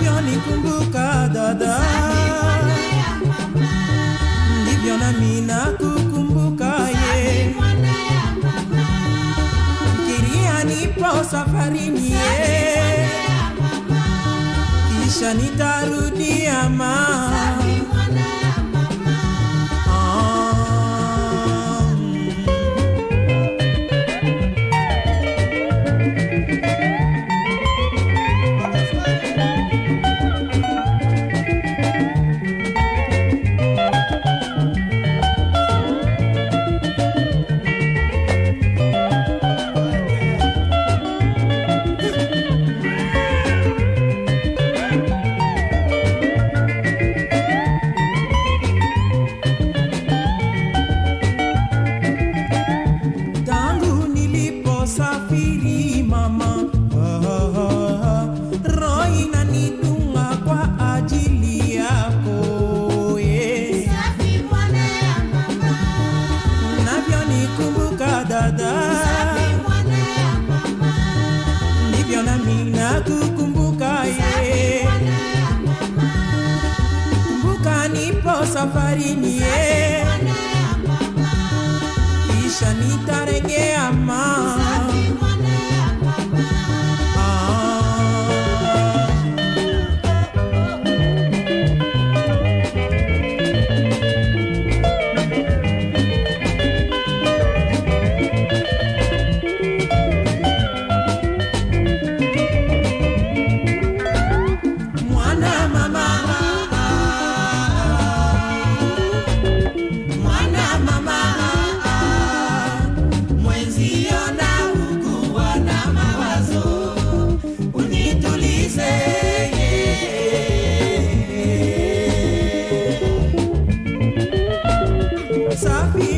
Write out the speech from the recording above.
unavyonikumbuka dada, ndivyo nami nakukumbuka ye. Fikiria nipo safarini ye, kisha nitarudia mama nipo safarini ye kisha nitarejea ma Sabe?